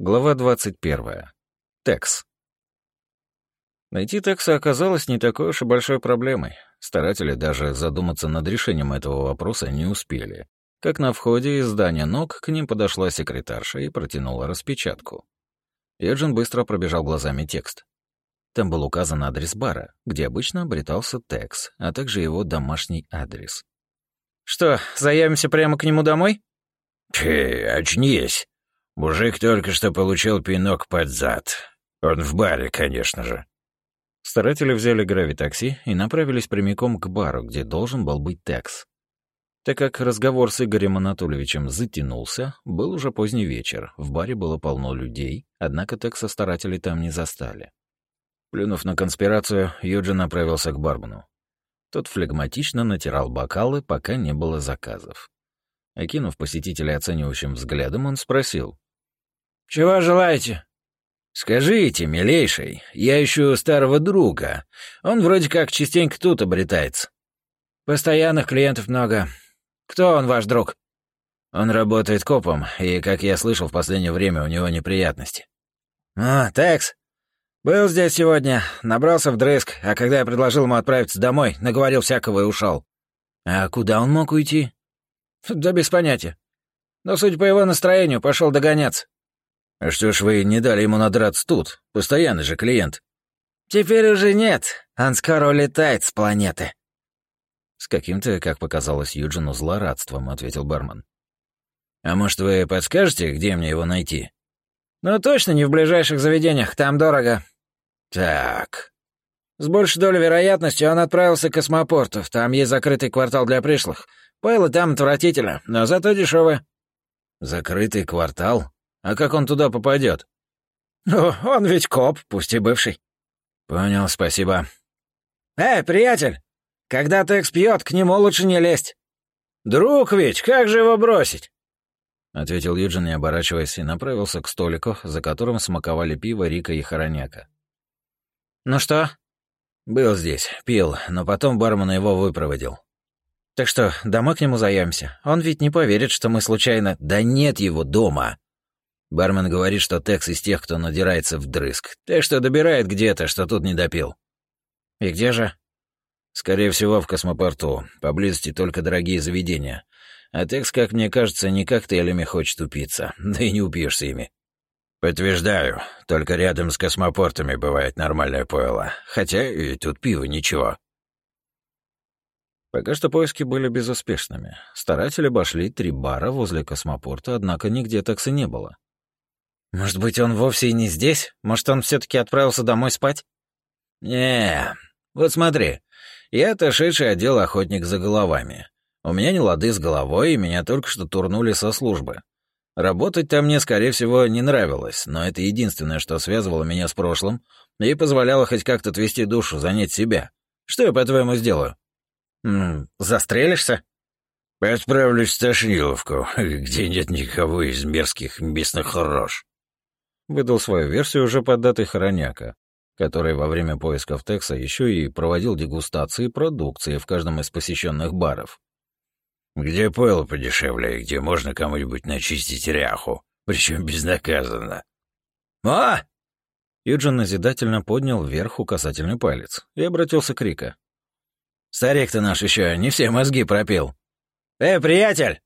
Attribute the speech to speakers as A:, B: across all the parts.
A: Глава 21. Текс. Найти Текса оказалось не такой уж и большой проблемой. Старатели даже задуматься над решением этого вопроса не успели. Как на входе из здания ног к ним подошла секретарша и протянула распечатку. Юджин быстро пробежал глазами текст. Там был указан адрес бара, где обычно обретался Текс, а также его домашний адрес. «Что, заявимся прямо к нему домой?»
B: «Ты очнись!» Мужик только что получил пинок под зад. Он в баре, конечно же.
A: Старатели взяли гравитакси и направились прямиком к бару, где должен был быть Текс. Так как разговор с Игорем Анатольевичем затянулся, был уже поздний вечер, в баре было полно людей, однако Текса старатели там не застали. Плюнув на конспирацию, Юджин направился к бармену. Тот флегматично натирал бокалы, пока не было заказов. Окинув посетителя оценивающим взглядом, он спросил.
C: «Чего желаете?»
B: «Скажите, милейший, я ищу старого друга. Он вроде как частенько тут обретается».
C: «Постоянных клиентов много. Кто он, ваш друг?»
B: «Он работает копом, и, как я слышал, в последнее время у него неприятности».
C: «А, Текс. Был здесь сегодня, набрался вдрызг, а когда я предложил ему отправиться домой, наговорил всякого и ушел.
B: А куда он мог уйти?»
C: «Да без понятия. Но, судя по его настроению, пошел догоняться».
B: А что ж вы не дали ему надраться тут? Постоянный же клиент.
C: Теперь уже нет. Он скоро улетает с планеты.
A: С каким-то, как показалось Юджину, злорадством, ответил бармен.
B: А может, вы подскажете, где мне его найти?
C: Ну, точно не в ближайших заведениях, там дорого.
B: Так.
C: С большей долей вероятности он отправился к космопорту. Там есть закрытый квартал для пришлых. Пыло там отвратительно, но зато дешевое.
B: Закрытый квартал? А как он туда попадет?
C: «Ну, он ведь коп, пусть и бывший».
B: «Понял, спасибо».
C: «Эй, приятель, когда Текс пьет, к нему лучше не лезть».
B: «Друг ведь, как же его бросить?»
A: — ответил Юджин, не оборачиваясь, и направился к столику, за которым смаковали пиво Рика и Хороняка.
C: «Ну что?»
B: «Был здесь, пил, но потом бармен его выпроводил».
C: «Так что, домой к нему заявимся? Он ведь не поверит, что мы случайно...»
B: «Да нет его дома!» Бармен говорит, что Текс из тех, кто надирается вдрызг, так что добирает где-то, что тут не допил.
C: И где же?
B: Скорее всего, в космопорту. Поблизости только дорогие заведения. А Текс, как мне кажется, не коктейлями хочет упиться, да и не упьешься ими. Подтверждаю, только рядом с космопортами бывает нормальное пойло. Хотя и тут пиво ничего.
A: Пока что поиски были безуспешными. Старатели обошли три бара возле космопорта, однако нигде таксы не было.
C: Может быть, он вовсе и не здесь? Может, он все таки отправился домой спать?
B: Не, вот смотри, я отошедший отдел охотник за головами. У меня не лады с головой, и меня только что турнули со службы. Работать там мне, скорее всего, не нравилось, но это единственное, что связывало меня с прошлым и позволяло хоть как-то отвести душу, занять себя. Что я, по-твоему, сделаю?
C: -м, застрелишься?
B: Отправлюсь в Тошниловку, где нет никого из мерзких местных рож
A: выдал свою версию уже под датой Хороняка, который во время поисков Текса еще и проводил дегустации продукции в каждом из посещенных баров.
B: «Где пойло подешевле, где можно кому-нибудь начистить ряху, причем безнаказанно».
C: «А!»
A: Юджин назидательно поднял вверх указательный палец и обратился к Рика.
B: «Старик-то наш еще не все мозги пропил».
C: «Эй, приятель!»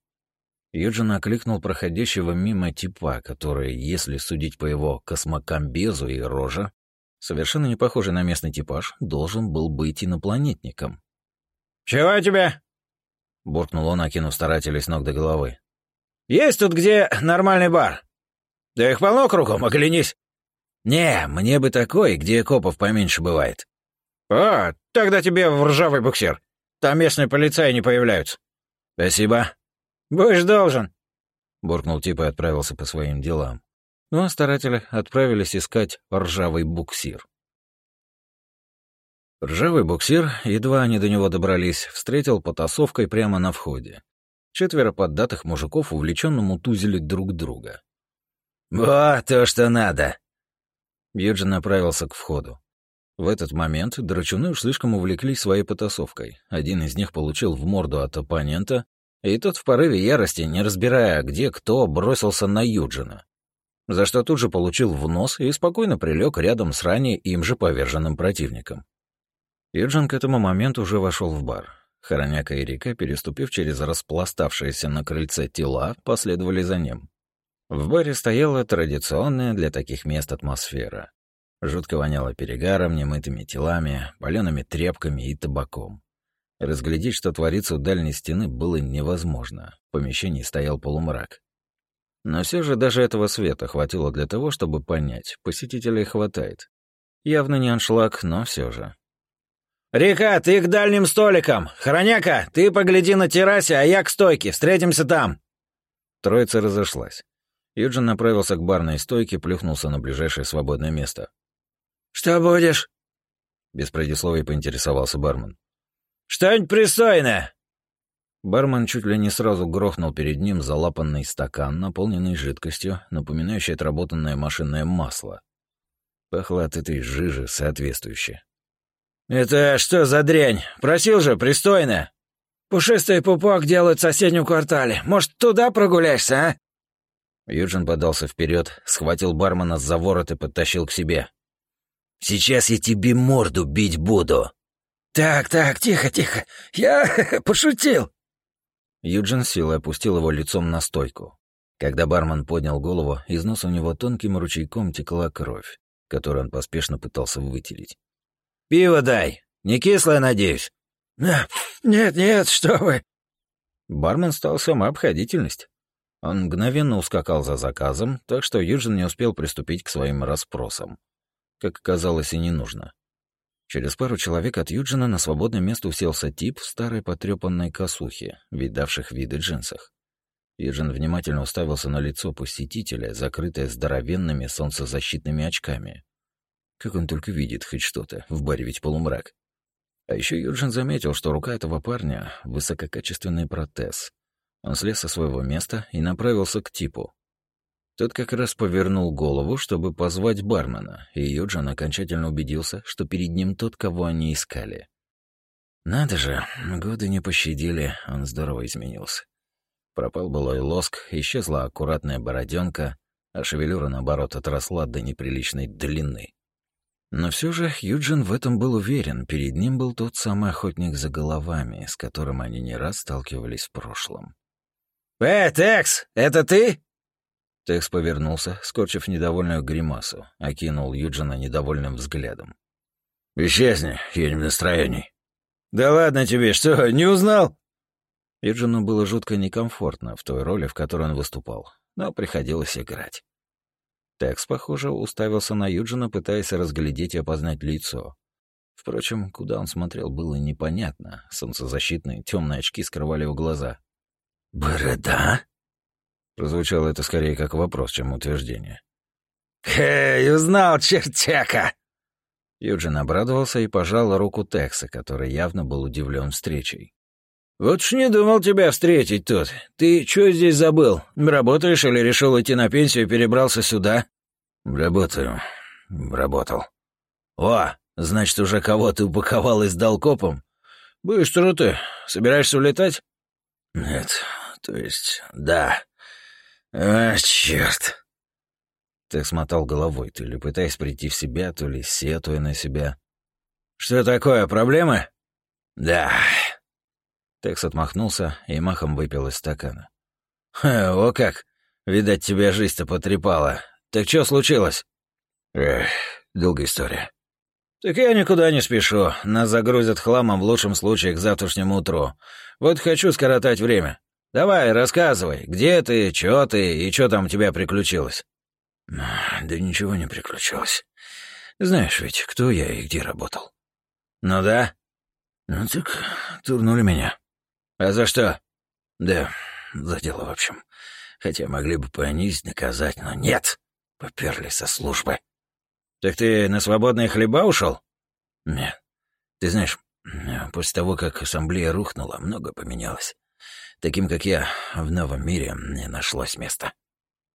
A: Юджин окликнул проходящего мимо типа, который, если судить по его космокомбезу и роже, совершенно не похожий на местный типаж, должен был быть инопланетником.
C: «Чего тебе?»
A: — буркнул он, окинув старателей с ног до головы.
C: «Есть тут где нормальный бар? Да их полно кругом, оглянись».
B: «Не, мне бы такой, где копов поменьше бывает».
C: «А, тогда тебе в ржавый буксир. Там местные полицаи не появляются».
B: «Спасибо»,
C: «Будешь должен», —
A: буркнул тип и отправился по своим делам. Ну а старатели отправились искать ржавый буксир. Ржавый буксир, едва они до него добрались, встретил потасовкой прямо на входе. Четверо поддатых мужиков увлеченно мутузили друг друга.
B: «Вот то, что надо!»
A: Юджин направился к входу. В этот момент драчуны уж слишком увлеклись своей потасовкой. Один из них получил в морду от оппонента, и тот в порыве ярости, не разбирая, где кто, бросился на Юджина. за что тут же получил в нос и спокойно прилег рядом с ранее им же поверженным противником. Юджин к этому моменту уже вошел в бар. Хороняка и Рика, переступив через распластавшиеся на крыльце тела, последовали за ним. В баре стояла традиционная для таких мест атмосфера. Жутко воняло перегаром, немытыми телами, палеными тряпками и табаком. Разглядеть, что творится у дальней стены, было невозможно. В помещении стоял полумрак. Но все же даже этого света хватило для того, чтобы понять, посетителей хватает. Явно не аншлаг, но все же.
C: «Река, ты к дальним столикам! Хороняка, ты погляди на террасе, а я к стойке, встретимся там!»
A: Троица разошлась. Юджин направился к барной стойке, плюхнулся на ближайшее свободное место.
C: «Что будешь?»
A: Без предисловий поинтересовался бармен.
C: «Что-нибудь пристойное!»
A: Бармен чуть ли не сразу грохнул перед ним залапанный стакан, наполненный жидкостью, напоминающей отработанное машинное масло. Пахло от этой жижи соответствующе.
C: «Это что за дрянь? Просил же, пристойно!» «Пушистый пупок делают в соседнем квартале. Может, туда прогуляешься, а?»
A: Юджин подался вперед, схватил бармена за ворот и подтащил к себе.
B: «Сейчас я тебе морду бить буду!»
C: «Так, так, тихо, тихо. Я пошутил!»
A: Юджин силой опустил его лицом на стойку. Когда бармен поднял голову, из носа у него тонким ручейком текла кровь, которую он поспешно пытался вытереть.
B: «Пиво дай! Не кислое, надеюсь?»
C: «Нет, нет, что вы!»
A: Бармен стал сама обходительность. Он мгновенно ускакал за заказом, так что Юджин не успел приступить к своим расспросам. Как оказалось, и не нужно. Через пару человек от Юджина на свободное место уселся тип в старой потрепанной косухе, видавших виды джинсах. Юджин внимательно уставился на лицо посетителя, закрытое здоровенными солнцезащитными очками. Как он только видит хоть что-то, в баре ведь полумрак. А еще Юджин заметил, что рука этого парня — высококачественный протез, он слез со своего места и направился к типу. Тот как раз повернул голову, чтобы позвать бармена, и Юджин окончательно убедился, что перед ним тот, кого они искали. Надо же, годы не пощадили, он здорово изменился. Пропал былой лоск, исчезла аккуратная бороденка, а шевелюра, наоборот, отросла до неприличной длины. Но все же Юджин в этом был уверен, перед ним был тот самый охотник за головами, с которым они не раз сталкивались в прошлом.
C: «Э, Текс, это ты?»
A: Текс повернулся, скорчив недовольную гримасу, окинул Юджина недовольным взглядом.
B: «Исчезни, я не в настроении».
C: «Да ладно тебе, что, не узнал?»
A: Юджину было жутко некомфортно в той роли, в которой он выступал, но приходилось играть. Текс, похоже, уставился на Юджина, пытаясь разглядеть и опознать лицо. Впрочем, куда он смотрел, было непонятно. Солнцезащитные темные очки скрывали его глаза.
B: «Борода?»
A: Прозвучало это скорее как вопрос, чем утверждение.
C: «Эй, узнал, чертяка!»
A: Юджин обрадовался и пожал руку Текса, который явно был удивлен встречей.
C: «Вот ж не думал тебя встретить тут. Ты что здесь забыл? Работаешь или решил идти на пенсию и перебрался сюда?»
B: «Работаю. Работал». «О, значит, уже кого-то упаковал и сдал копом?»
C: «Быстро ты. Собираешься улетать?»
B: «Нет, то есть, да. А, черт.
A: Ты смотал головой, то ли пытаясь прийти в себя, то ли сетуя на себя.
C: Что такое, проблемы?
B: Да.
A: Текс отмахнулся и махом выпил из стакана.
C: О как! Видать, тебя жизнь-то потрепала. Так что случилось?
B: Эх, долгая история.
C: Так я никуда не спешу. Нас загрузят хламом в лучшем случае к завтрашнему утру. Вот хочу скоротать время. Давай, рассказывай, где ты, чё ты и чё там у тебя приключилось?»
B: «Да ничего не приключилось. Знаешь ведь, кто я и где работал?»
C: «Ну да».
B: «Ну так турнули меня».
C: «А за что?»
B: «Да, за дело, в общем. Хотя могли бы понизить, наказать, но нет. Поперли со службы».
C: «Так ты на свободные хлеба ушел?
B: «Нет. Ты знаешь, после того, как ассамблея рухнула, много поменялось. Таким, как я, в новом мире не нашлось места.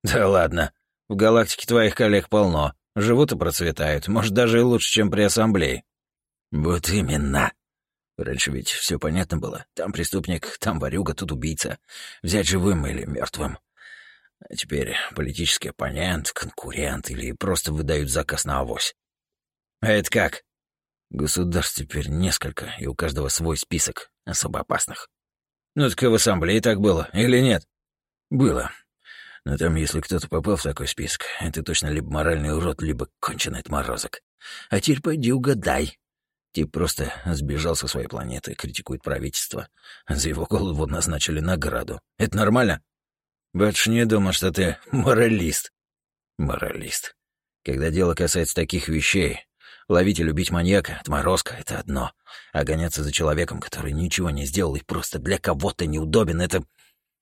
C: Да ладно. В галактике твоих коллег полно. Живут и процветают. Может, даже и лучше, чем при ассамблее.
B: Вот именно. Раньше ведь все понятно было. Там преступник, там ворюга, тут убийца. Взять живым или мертвым. А теперь политический оппонент, конкурент или просто выдают заказ на авось. А это как? Государств теперь несколько, и у каждого свой список особо опасных. Ну так и в ассамблее так было, или нет? Было. Но там, если кто-то попал в такой список, это точно либо моральный урод, либо конченый отморозок. А теперь пойди угадай. Тип просто сбежал со своей планеты, критикует правительство. За его голову назначили награду. Это нормально? Батюш не думал, что ты моралист. Моралист. Когда дело касается таких вещей, ловить и любить маньяка, отморозка — это одно. А гоняться за человеком, который ничего не сделал и просто для кого-то неудобен, это...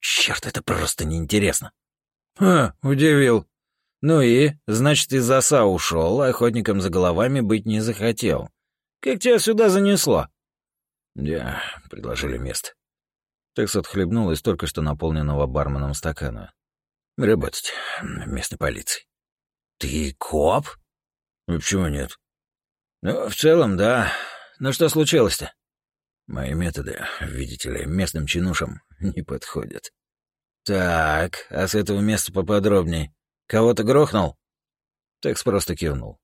B: Черт, это просто неинтересно.
C: «Ха, удивил. Ну и, значит, из оса ушел, а охотником за головами быть не захотел. Как тебя сюда занесло?»
B: «Я...» — предложили место. Текс отхлебнул из только что наполненного барменом стакана. «Работать местной полиции».
C: «Ты коп?»
B: «Ну, почему нет?»
C: «Ну, в целом, да. Но что случилось-то?»
B: «Мои методы, видите ли, местным чинушам не подходят».
C: «Так, а с этого места поподробней. Кого-то грохнул?»
B: Текс просто кивнул.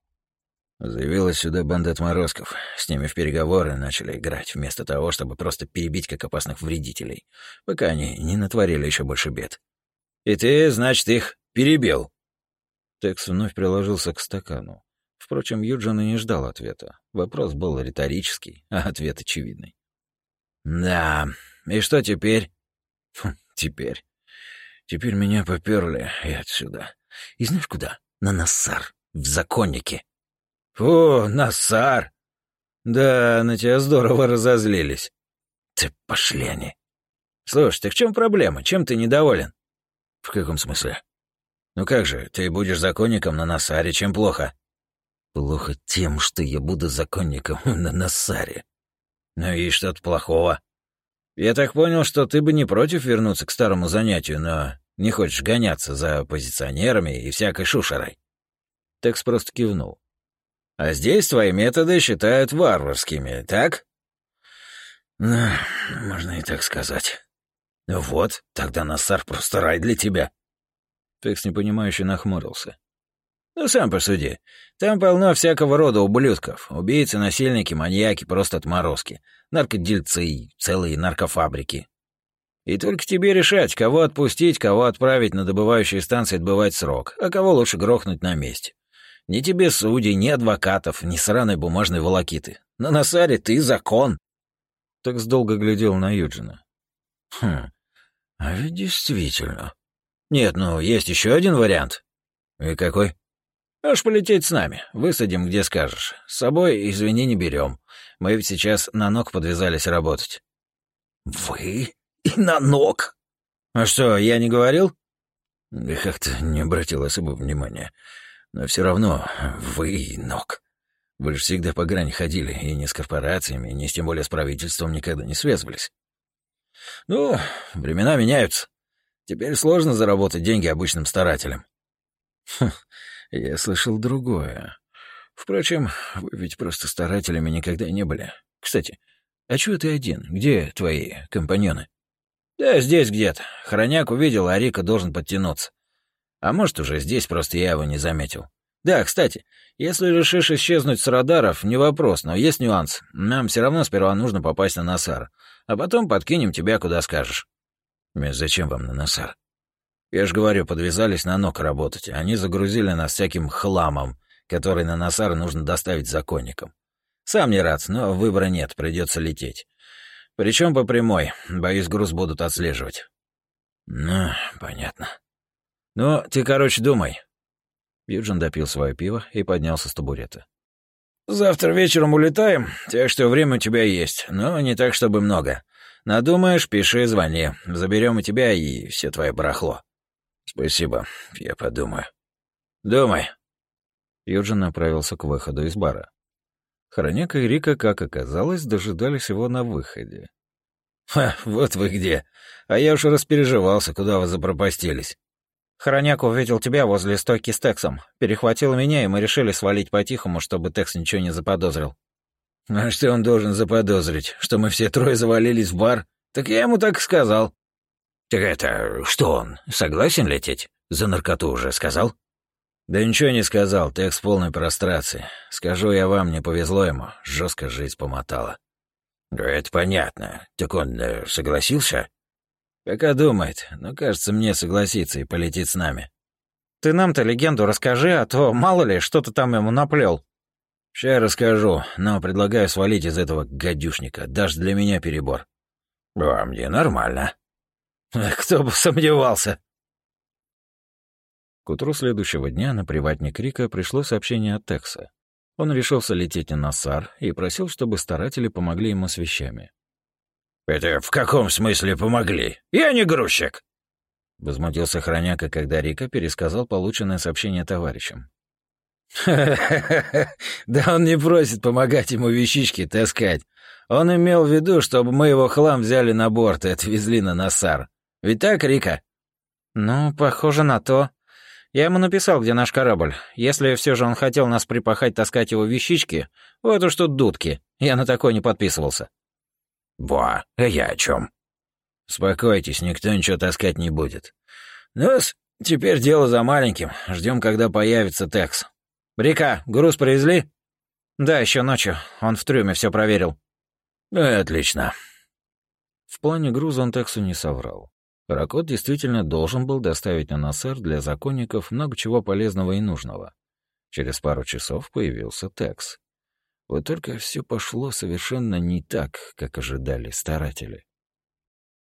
B: Заявилась сюда банда отморозков. С ними в переговоры начали играть, вместо того, чтобы просто перебить как опасных вредителей, пока они не натворили еще больше бед.
C: «И ты, значит, их перебил?»
B: Текс вновь приложился к стакану. Впрочем, Юджин и не ждал ответа. Вопрос был риторический, а ответ очевидный.
C: «Да, и что теперь?»
B: «Хм, «Теперь...» Теперь меня поперли и отсюда. И знаешь куда? На Нассар, в законнике.
C: О, Нассар! Да, на тебя здорово разозлились.
B: Ты пошли они.
C: Слушай, так в чем проблема? Чем ты недоволен?
B: В каком смысле?
C: Ну как же, ты будешь законником на Нассаре, чем плохо?
B: Плохо тем, что я буду законником на Нассаре.
C: Ну и что-то плохого. Я так понял, что ты бы не против вернуться к старому занятию, но не хочешь гоняться за оппозиционерами и всякой шушерой.
B: Текс просто кивнул.
C: А здесь твои методы считают варварскими, так?
B: Ну, можно и так сказать.
C: Вот, тогда Нассар просто рай для тебя.
B: Текс непонимающе нахмурился.
C: Ну, сам посуди. Там полно всякого рода ублюдков. Убийцы, насильники, маньяки, просто отморозки. Наркодельцы, целые наркофабрики. И только тебе решать, кого отпустить, кого отправить на добывающие станции отбывать срок, а кого лучше грохнуть на месте. Ни тебе судей, ни адвокатов, ни сраной бумажной волокиты. На Насаре ты закон.
B: Такс долго глядел на Юджина.
C: Хм, а ведь действительно. Нет, ну, есть еще один вариант.
B: И какой?
C: Аж полететь с нами. Высадим, где скажешь. С собой, извини, не берем. Мы ведь сейчас на ног подвязались работать.
B: Вы? И на ног?
C: А что, я не говорил?
B: Как-то не обратил особого внимания. Но все равно вы и ног. Вы же всегда по грани ходили, и ни с корпорациями, ни с тем более с правительством никогда не связывались.
C: Ну, времена меняются. Теперь сложно заработать деньги обычным старателям.
B: Хм, я слышал другое. Впрочем, вы ведь просто старателями никогда не были. Кстати, а чего ты один? Где твои компаньоны?
C: Да здесь где-то. Хроняк увидел, а Рика должен подтянуться. А может, уже здесь, просто я его не заметил. Да, кстати, если решишь исчезнуть с радаров, не вопрос, но есть нюанс. Нам все равно сперва нужно попасть на Насар, а потом подкинем тебя куда скажешь.
B: Зачем вам на Насар?
C: Я же говорю, подвязались на ног работать. Они загрузили нас всяким хламом, который на Насар нужно доставить законникам. Сам не рад, но выбора нет, придется лететь. Причем по прямой. Боюсь, груз будут отслеживать.
B: Ну, понятно.
C: Ну, ты, короче, думай.
B: Юджин допил свое пиво и поднялся с табурета.
C: Завтра вечером улетаем, так что время у тебя есть, но не так, чтобы много. Надумаешь, пиши, звони. Заберем и тебя, и все твое барахло.
B: «Спасибо, я подумаю».
C: «Думай».
B: Юджин направился к выходу из бара. Хроняк и Рика, как оказалось, дожидались его на выходе.
C: «Ха, вот вы где. А я уж распереживался, куда вы запропастились».
A: Хроняк увидел тебя возле стойки с Тексом. Перехватил меня, и мы решили свалить по-тихому, чтобы Текс ничего не заподозрил.
C: А что он должен заподозрить? Что мы все трое завалились в бар? Так я ему так и сказал.
B: «Так это, что он, согласен лететь? За наркоту уже сказал?»
C: «Да ничего не сказал, текст полной прострации. Скажу я вам, не повезло ему, жестко жизнь помотала».
B: «Да это понятно. Так он э, согласился?»
C: «Пока думает, но, кажется, мне согласится и полетит с нами».
A: «Ты нам-то легенду расскажи, а то, мало ли, что ты там ему наплел.
C: «Ща расскажу, но предлагаю свалить из этого гадюшника, даже для меня перебор».
B: «А мне нормально».
A: «Кто бы сомневался».
D: К утру следующего дня на приватник Рика пришло сообщение от Текса. Он решился лететь на Нассар и просил, чтобы старатели помогли ему с вещами.
B: «Это в каком смысле помогли? Я не грузчик!»
D: Возмутился Хроняка, когда Рика пересказал полученное сообщение товарищам.
C: Да он не просит помогать ему вещички таскать. Он имел в виду, чтобы мы его хлам взяли на борт и отвезли на Насар. Ведь так, Рика?»
A: «Ну, похоже на то. Я ему написал, где наш корабль. Если все же он хотел нас припахать таскать его вещички, вот уж тут дудки. Я на такое не подписывался».
B: «Во, а я о чем?
C: «Успокойтесь, никто ничего таскать не будет. ну теперь дело за маленьким. Ждем, когда появится Текс. Река, груз привезли?»
A: «Да, еще ночью. Он в трюме все проверил».
B: «Ну отлично».
D: В плане груза он Тексу не соврал. Ракот действительно должен был доставить на Нассер для законников много чего полезного и нужного. Через пару часов появился Текс. Вот только все пошло совершенно не так, как ожидали старатели.